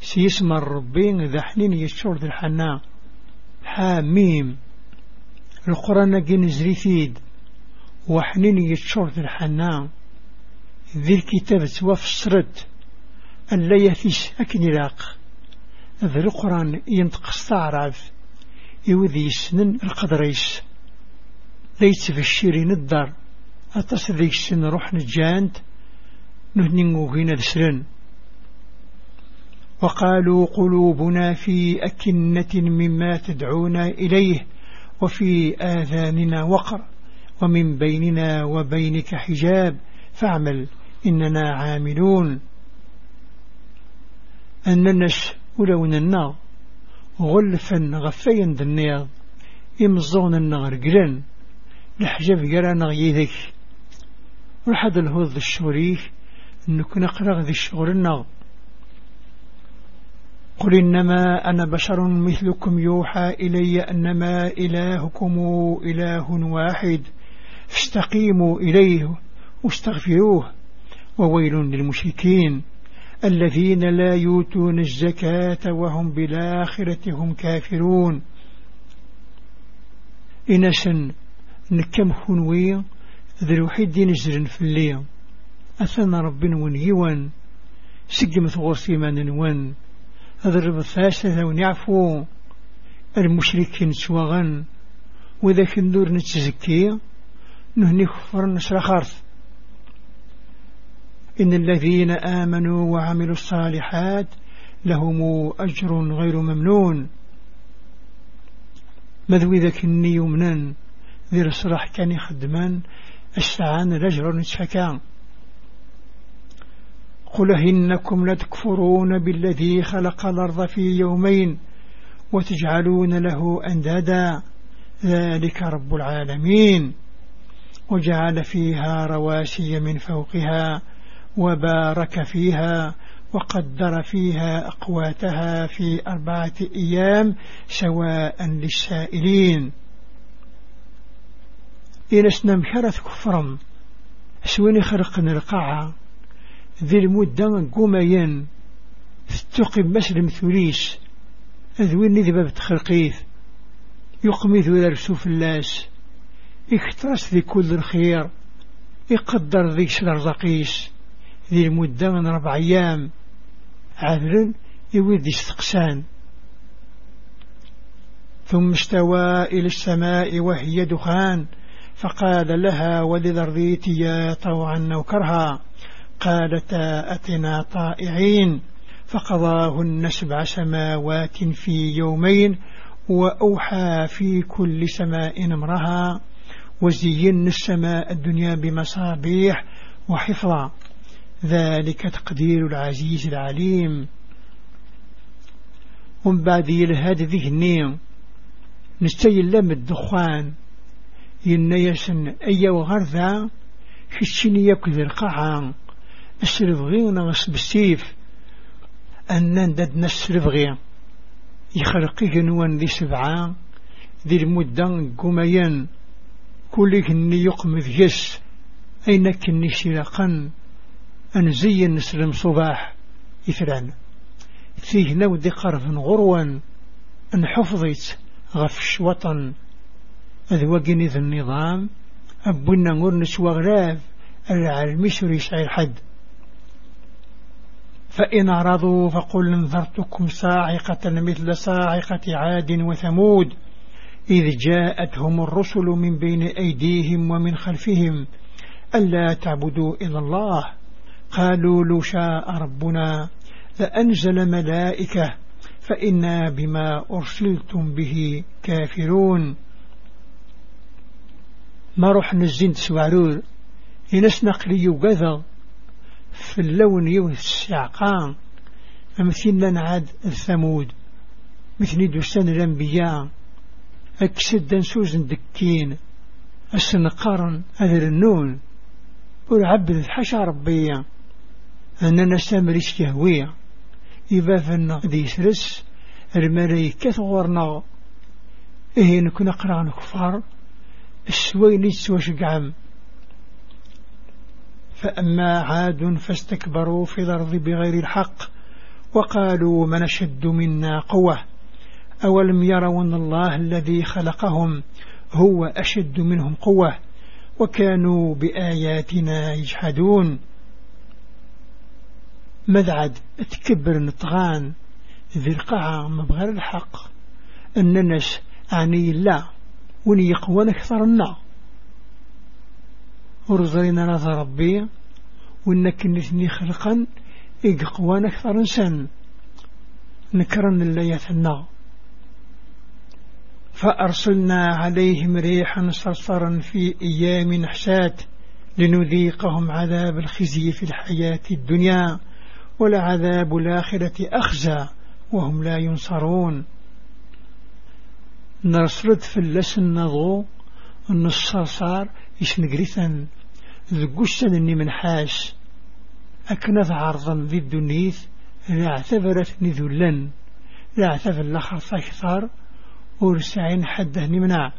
سيسمى الربين ذا حنين يشور ذا الحناء. حاميم. القرآن جنزري فيد. وحنين يشور ذا الحناء. ذي الكتاب توفصرت أن لا يثيس أكن راق ذي القرآن ينطق استعرف يوذي يسنن القدريس. ليس في الشيرين الدار أتصدق السن روح نجانت. نهنين غينا ذسرن وقالوا قلوبنا في أكنة مما تدعونا إليه وفي آذاننا وقر ومن بيننا وبينك حجاب فاعمل إننا عاملون. أننش ولون النار غلفا غفيا النياض يمزون النغر قرن لحجب قران غيذك ولحد الهوض الشوريك أنك نقرأ ذي الشغل النغ قل إنما أنا بشر مثلكم يوحى إلي أنما إلهكم إله واحد. فاستقيموا إليه واستغفروه. وويل للمشركين الذين لا يؤتون الزكاة وهم بالآخرة هم كافرون. إنسا نكم خنوي ذي وحيد نزر في الليل. أثنى رب ونيوان سجمت غصيما ون أضرب الثاسة ونعفو المشركين سواغا وذاك النور نتزكي نهني خفر نسر خارث إن الذين آمنوا وعملوا الصالحات لهم أجر غير ممنون. مذوي ذاك الني يمنن ذي رسرح كان خدمان السعان رجل نتفكان قل إنكم لتكفرون بالذي خلق الأرض في يومين وتجعلون له أندادا. ذلك رب العالمين. وجعل فيها رواسي من فوقها وبارك فيها وقدر فيها أقواتها في أربعة أيام سواء للسائلين. إن اسنم شرث كفرم سويني خرقنا القاعة. ذي المدة قوميا تقم مسلم ثريس أذوين ذي باب تخرقيث يقمي ذو الرسوف اللاس اكترس ذي كل الخير يقدر ذي سر الرقيس ذي المدة من ربع أيام عذر يويد استقسان ثم استوى إلى السماء وهي دخان فقال لها وللأرضية يا طوعا أو كرها. قالتا أتنا طائعين فقضاهن سبع سماوات في يومين وأوحى في كل سماء امرها وزين السماء الدنيا بمصابيح وحفظا. ذلك تقدير العزيز العليم. ومن بعد يلهاد ذهني نستيل الدخان. ينيسن أي وغرذا في السنية يكذر القاعة السرفغي نغس بالسيف أن ندد نسرفغي يخرقيه نوان ذي سبعة ذي المدة قميان كل كني يقم ذيس أين كني سلاقا أنزي نسلم صباح. إثران فيه نودي قرف غروا أن حفظت غفش وطن. أذوقني ذا النظام. أبونا نغرنس وغراف العالمي سريس الحد فإن أعرضوا فقل انذرتكم صاعقة مثل صاعقة عاد وثمود إذ جاءتهم الرسل من بين أيديهم ومن خلفهم ألا تعبدوا إلا الله؟ قالوا لو شاء ربنا لأنزل ملائكة فإنا بما أرسلتم به كافرون. ما روح نزين تسوارور إنس نقلي وقذر. في اللون يوث السعقان أمثلنا نعاد الثمود مثل دوستان الأنبياء. أكسد نسوز دكين السنقارن أذر النون. والعبد حشا ربيا أننا سامريس يهوية إذا فن ذي سرس الملايكة ثغورنا إيه نكون أقرأ نكفار السوين يتسوى شقعم. فأما عاد فاستكبروا في الأرض بغير الحق وقالوا من شد منا قوة؟ أولم يروا أن الله الذي خلقهم هو أشد منهم قوة وكانوا بآياتنا يجحدون؟ مذعد تكبر نطغان ذي القاعة مبغير الحق أن الناس عني لا وني يقوان أكثر النا ورزرنا نظر ربي وإنك نثني خلقا إقوان أكثر إنسان. نكرن الليثنا فأرسلنا عليهم ريحا صرصرا في أيام نحسات لنذيقهم عذاب الخزي في الحياة الدنيا ولعذاب الآخرة أخزى وهم لا ينصرون. نرسلت في اللسن نضو أن الصرصار يشنقرثا ذقشتا أني من حاش. أكنث عرضا ذي الدنيث لا اعتبرتني ذلا لا اعتبر الأخر أكثر ورسعين حده نمنع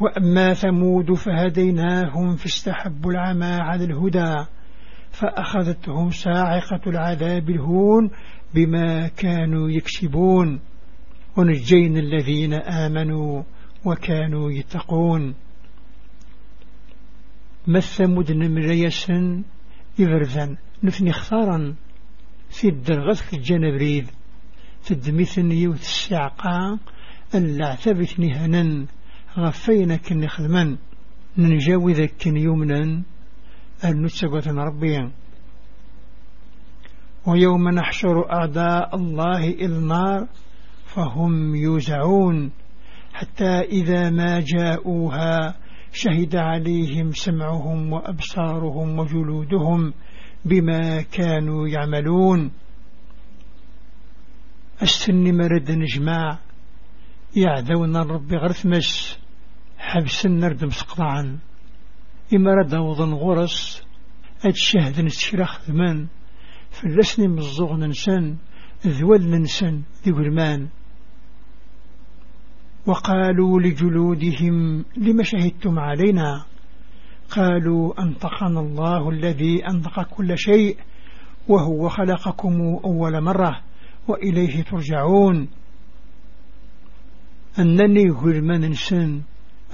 وأما ثمود فهديناهم فاستحبوا العمى على الهدى فأخذتهم ساعقة العذاب الهون بما كانوا يكسبون. ونجينا الذين آمنوا وكانوا يتقون. مث مدن مريسا إبرزا نفني اختارا في الدرغث الجنبريد. تدمثن يوت السعقا ألا ثبتني هنا غفينك نخدما ننجاوذك يمنا النسبة ربيا ويوم نحشر أعداء الله إلى النار. فهم يوزعون. حتى إذا ما جاءوها شهد عليهم سمعهم وأبصارهم وجلودهم بما كانوا يعملون. السن مرد نجمع. يعذون الرب غرثمس حبس النرد مسقطعا. إما رد وضن غرس. أتشهد نتشرخ ثمان فلسني مزوغ ننسان ذول ننسان ذي قرمان. وقالوا لجلودهم لم شهدتم علينا؟ قالوا أنطقنا الله الذي أنطق كل شيء وهو خلقكم أول مرة وإليه ترجعون. أنني من ننسان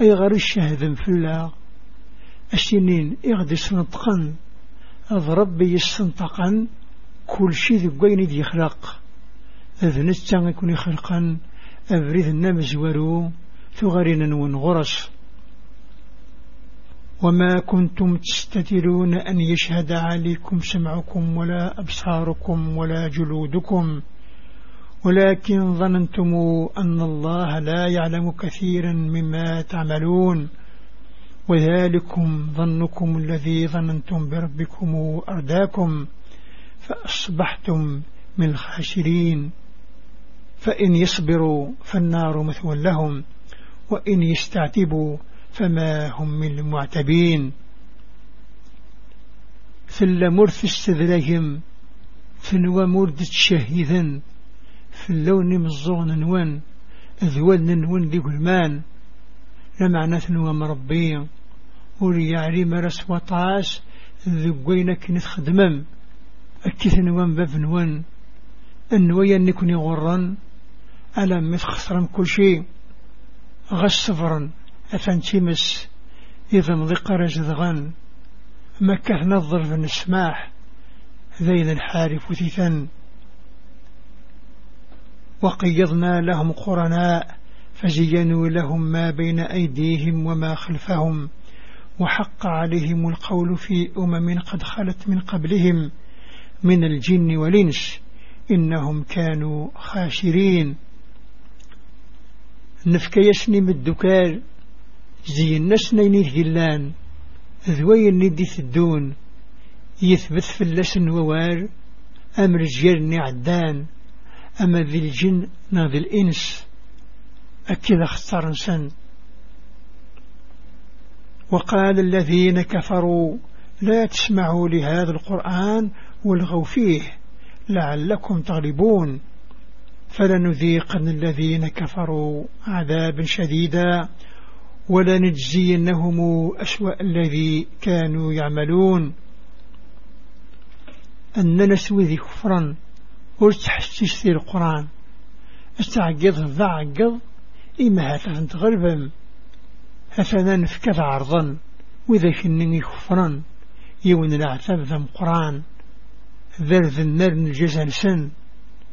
أي غير الشهد الله. السنين إغدي سنطقا أضرب بي السنطقا كل شيء ذقين يخلق نستان يكون يخلقا أبريد النمز ورو ثغرنا ونغرس وما كنتم تستترون أن يشهد عليكم سمعكم ولا أبصاركم ولا جلودكم. ولكن ظننتم أن الله لا يعلم كثيرا مما تعملون. وذلكم ظنكم الذي ظننتم بربكم أرداكم. فأصبحتم من الخاسرين. فإن يصبروا فالنار مثوى لهم وإن يستعتبوا فما هم من المعتبين. ثل مرث استذلهم ثنوى مرد شهيدا في اللون مزون نوان ذوال نوان دي قلمان لمعنى ثنوى مربيا وليعري مرس وطاس ذقوينك نتخدمم أكيث نوان باب نوان النويا نكوني غران ألم متخسرا كل شيء. غش صفرا أثن تيمس إذا مضيق رجدغان مكة نظر في السماح ذين الحارف وثيثا وقيضنا لهم قرناء فزينوا لهم ما بين أيديهم وما خلفهم. وحق عليهم القول في أمم قد خلت من قبلهم. من الجن والإنس إنهم كانوا خاشرين نفك يسني مدكال زي الناس نينيه جلان ذوي الندي الدون يثبت في اللسن ووار أمر الجيرني عدان أما ذي الجن ذي الإنس أكد اختار سن وقال الذين كفروا لا تسمعوا لهذا القرآن والغوا فيه لعلكم تغلبون. فلنذيقن الذين كفروا عذابا شديدا ولنجزينهم أسوأ الذي كانوا يعملون. أننا ذي كفرا. ورتحسس في القرآن. استعقض ضعقض إما هاتفن تغربا هثنا نفكت عرضا. وإذا كنني كفرا. يون العتاب ذم قرآن. ذر ذنر الجزن سن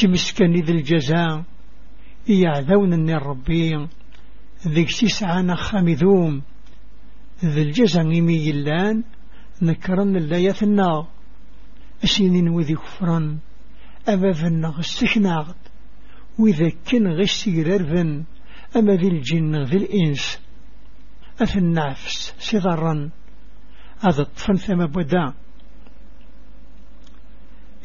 تمسكن ذي الجزاء يعذون الربين ذيك سيسعانا خامذوم ذي الجزاء إمي اللان نكرن اللاية النار. أسينين وذي كفرا أبابا استكناغ وإذا كان غشي ررفا أما ذي الجن ذي الإنس. أفي النعفس سضرا هذا الطفن ثم بدا.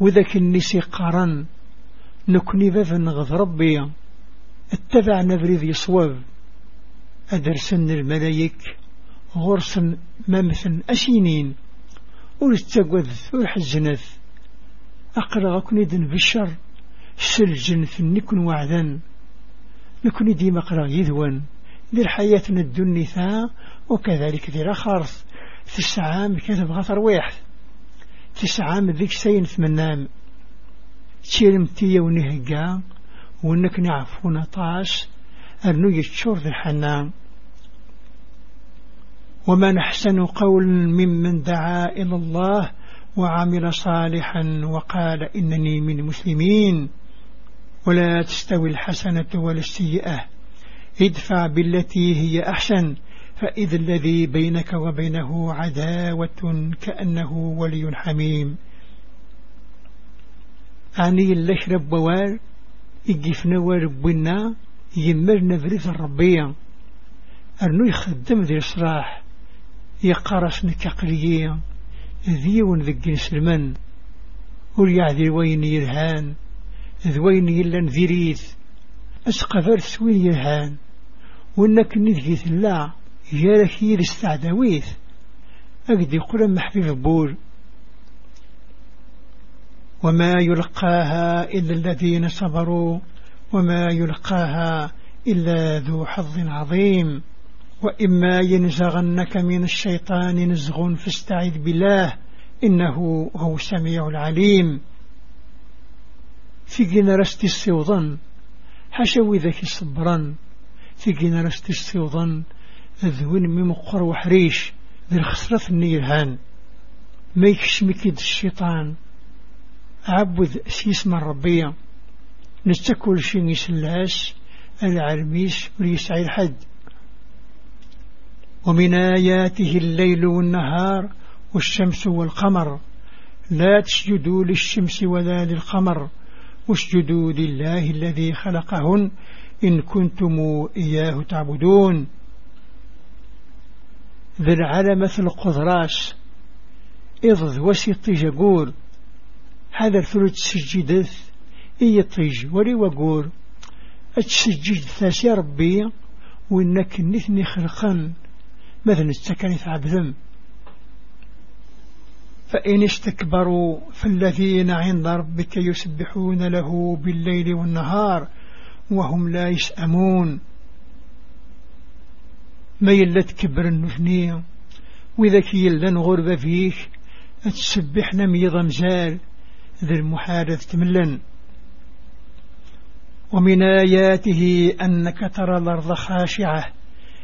وذاك النسي قرن نكني باب نغض ربي. اتبع نبريذ يصواب أدرسن الملايك. غرسا ممثن أسينين ورستقوذ ورحزنث أقرأ إذن بالشر سلجن في النكن وعدا. نكون ديما قرأ يذوان ذي الحياة الدنيا وكذلك ذي الأخرث في السعام كذب غطر واحد في السعام ذيك سين ثمنام تيرمتية ونهجا وانك نعفونا طاش أرنو يتشور ذي الحنان. وما نحسن قول ممن دعا إلى الله وعمل صالحا وقال إنني من المسلمين. ولا تستوي الحسنة ولا السيئة. ادفع بالتي هي أحسن. فإذا الذي بينك وبينه عداوة كأنه ولي حميم. أعني اللشرب بوار يجفنا وربنا يمرنا بريث الربية أرنو يخدم ذي إصلاح يقرس نكاقليين ذيون ذي سلمان وليعذي وين يرهان. ذوين يلان ذيريث أسقفر سوين يرهان. وإنك نذكي لا يالك يد استعدويث أقد يقول محبيب بول. وما يلقاها إلا الذين صبروا. وما يلقاها إلا ذو حظ عظيم. وإما ينزغنك من الشيطان نزغ فاستعذ بالله. إنه هو السميع العليم. في جنرست السوضن حشو ذاك صبرا. في جنرست السوضن ذوين ممقر وحريش ذي الخسرة النيرهان. ما يكشمك الشيطان. عبد سيسم الربية نستكل شيء يسلاس العلميس وليسعي الحد. ومن آياته الليل والنهار والشمس والقمر. لا تسجدوا للشمس ولا للقمر. واسجدوا لله الذي خلقهن إن كنتم إياه تعبدون. ذي العلمة القذراس إض وسط جقور هذا الثلث سجدث إي طيج ولي وقور أتسجد ثاسي ربي وإنك نثني خلقا مثلا السكن عبدم فإن استكبروا فالذين عند ربك يسبحون له بالليل والنهار وهم لا يسأمون. ما يلا تكبر النفنية وإذا كي يلا غربة فيك تسبحنا ميض مزال ذي المحادث تملن. ومن آياته أنك ترى الأرض خاشعة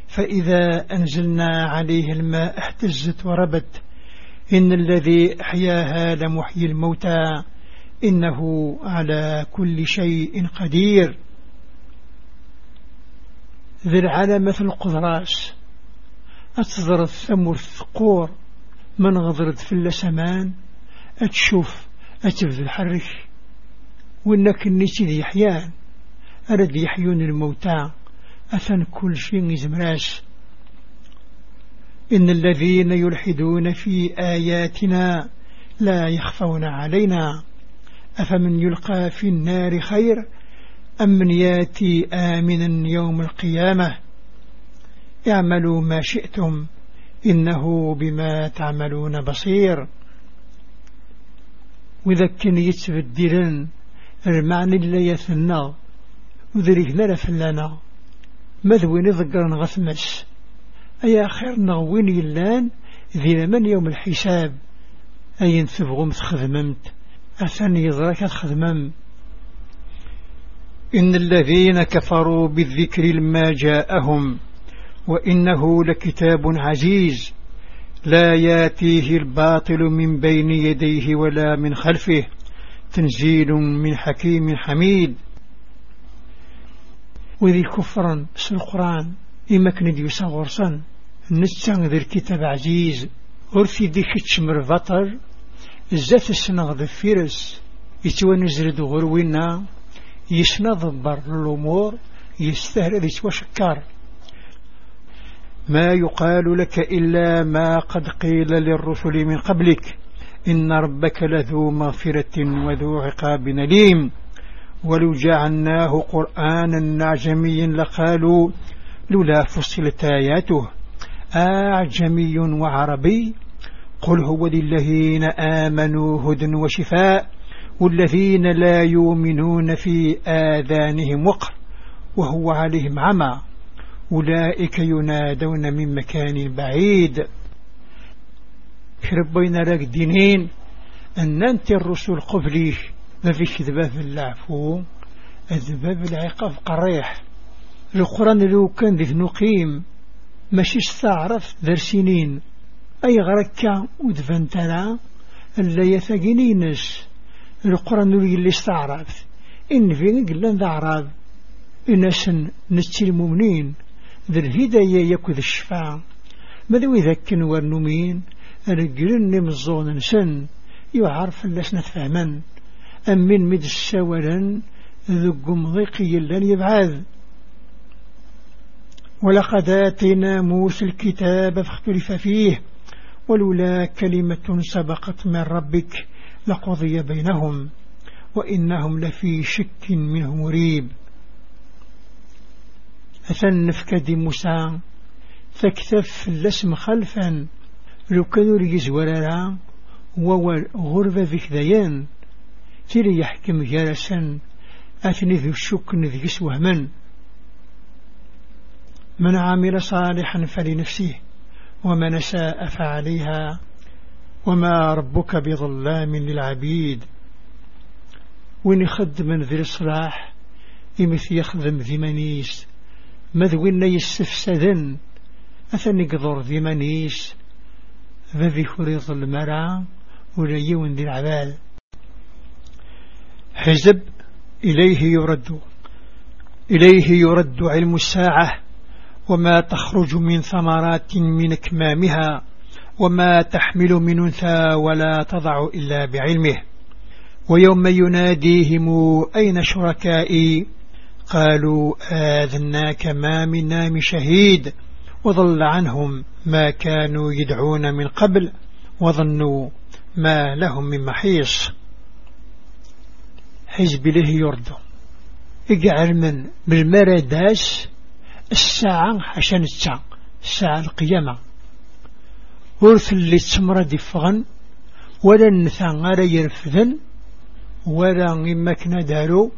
فإذا أنزلنا عليه الماء اهتزت وربت. إن الذي أحياها لمحيي الموتى إنه على كل شيء قدير. ذي العلامة القدراس أتظر الثمر الثقور من غضرت في اللسمان. أتشوف أتبذ الحرك وإنك النسي ذي يحيان أرد يحيون الموتى. أثن كل شيء يزمراش إن الذين يلحدون في آياتنا لا يخفون علينا. أفمن يلقى في النار خير أم من ياتي آمنا يوم القيامة. اعملوا ما شئتم إنه بما تعملون بصير. وإذا كان يتبدلن المعنى اللي يثنى وذريك لا فلانا مذوين ذقرن غثمس. أي خير نغوين يلان ذي من يوم الحساب. أي نثبغم تخدممت أثني يضرك تخدمم إن الذين كفروا بالذكر لما جاءهم وإنه لكتاب عزيز لا ياتيه الباطل من بين يديه ولا من خلفه تنزيل من حكيم حميد. وذي كفرا القرآن إما كان ديوسا غرسا نتسان ذي الكتاب عزيز. ورثي ديك تشمر بطر. الزات السنغ ذي فيرس يتوانزرد غروينا. يسنضبر الأمور يستهل يتوشكر ما يقال لك إلا ما قد قيل للرسل من قبلك. إن ربك لذو مغفرة وذو عقاب نليم ولو جعلناه قرآنا أعجميا لقالوا لولا فصلت آياته. أعجمي وعربي قل هو للذين آمنوا هدى وشفاء. والذين لا يؤمنون في آذانهم وقر وهو عليهم عمى. أولئك ينادون من مكان بعيد. كربين لك دينين. أن أنت الرسل قبليه ما فيش ذباب العفو. الذباب العقاب قريح. القرآن لو كان ذي نقيم. ماشي استعرف ذر سنين. أي غركة ودفنتنا. اللي يثقينينس القرآن اللي استعرف إن فين قلنا ذا عرب إناس نتي المؤمنين. ذا الهداية يكوذ الشفاعة ماذا إذا كانوا ورنمين رجلن مزون سن يعرف اللسنة فهما أم من مد السولا ذو ضيقي لن يبعث. ولقد آتينا موسى الكتاب فاختلف فيه. ولولا كلمة سبقت من ربك لقضي بينهم وإنهم لفي شك منه مريب. أثنف كدي موسى فاكتف اللسم خلفا رجز ولا هو غربة ذكذيان تيري يحكم جالسا أثني ذو الشك نذيس وهما من عمل صالحا فلنفسه ومن ساء فعليها. وما ربك بظلام للعبيد. وين يخدم ذي الصلاح يمث يخدم ذي منيس. مذوين يستفسدن أثني قدر ذي منيس. ذي خريط المرع ولا يون ذي العباد حزب إليه يرد. إليه يرد علم الساعة. وما تخرج من ثمرات من إكمامها. وما تحمل من أنثى ولا تضع إلا بعلمه. ويوم يناديهم أين شركائي؟ قالوا آذناك ما منا من شهيد. وضل عنهم ما كانوا يدعون من قبل. وظنوا ما لهم من محيص. حزب له يردو اقعر من بالمرداس الساعة عشان الساعة. الساعة القيامة. ورث اللي تمرد يفغن ولا نثان يرفذن ولا إما كنا دارو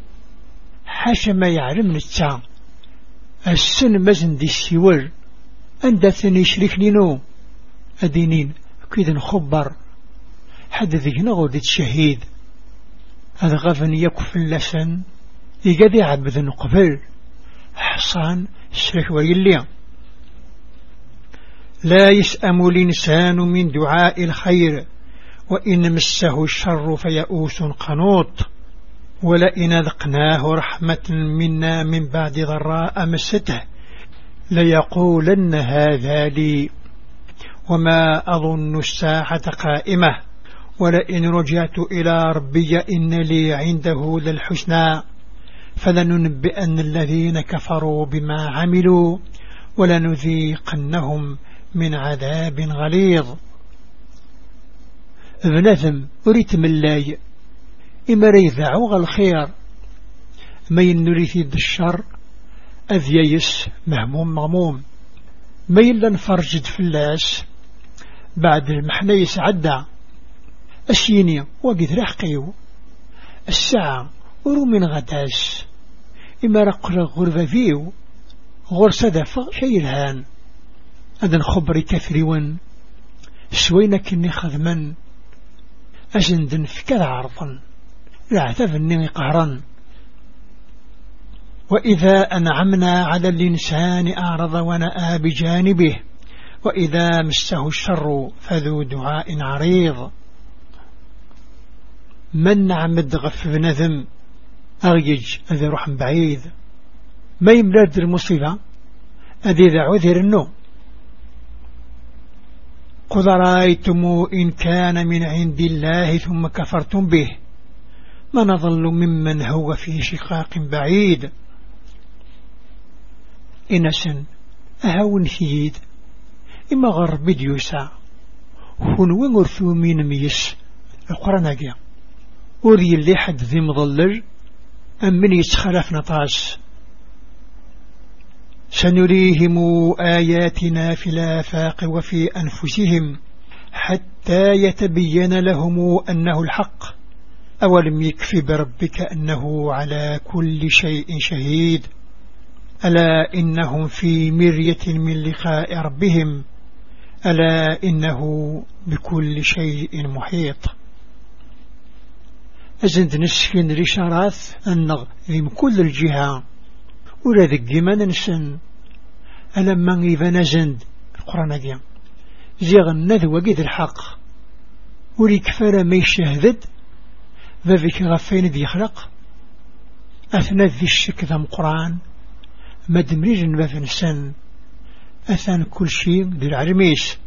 حاشا ما يعلم نتا السن مزن دي السيول أندا ثاني يشرك لينو أدينين كيد نخبر. حد ذيك غودي الشهيد هذا غفن يكف اللسن. يقضي عبد قبل حصان الشرك ويلي. لا يسأم الإنسان من دعاء الخير وإن مسه الشر فيئوس قنوط. ولئن ذقناه رحمة منا من بعد ضراء مسته ليقولن هذا لي. وما أظن الساعة قائمة. ولئن رجعت إلى ربي إن لي عنده للحسنى. فلننبئن الذين كفروا بما عملوا ولنذيقنهم من عذاب غليظ. ابنثم أريت من الله إما ريذعو الخير. ما ينريث الشر؟ أذييس مهموم مغموم. ما يلا نفرجد فلاس بعد المحنيس عدى أسيني وقد رحقيو. الساعة ورو من غداس. إما رقل غرفة فيو. غور صدف شي الهان أذن خبري كثريون سوينا كني خذمن أجندن في كذا عرضا النمي قهرا وإذا أنعمنا على الإنسان أعرض ونأى بجانبه وإذا مسه الشر فذو دعاء عريض. من نعمد غف بنذم أغيج أذي روح بعيد. ما يملاد المصيبة؟ أذي ذا عذر النوم. قد رأيتم إن كان من عند الله ثم كفرتم به؟ ما نظل ممن هو في شقاق بعيد. إنسا أهون ثيد إما غرب ديوسا. هون ونغرثو من ميس؟ القرآن أجي وري اللي حد ذي مضلل أم من يتخلف نطاس سنريهم آياتنا في الآفاق وفي أنفسهم حتى يتبين لهم أنه الحق. أولم يكفي بربك أنه على كل شيء شهيد؟ ألا إنهم في مرية من لقاء ربهم؟ ألا إنه بكل شيء محيط؟ أزند نسكن رشارات النغ ذي كل الجهة. ولا ذي ما ننسن ألما إذا زند القرآن دي زيغ النذوة قد الحق. ولي كفر ما يشهدد. ذلك غفين ذي خلق؟ أثنى ذي الشك ذا القرآن ما دمريج بثن سن أثان كل شيء ذي العرميس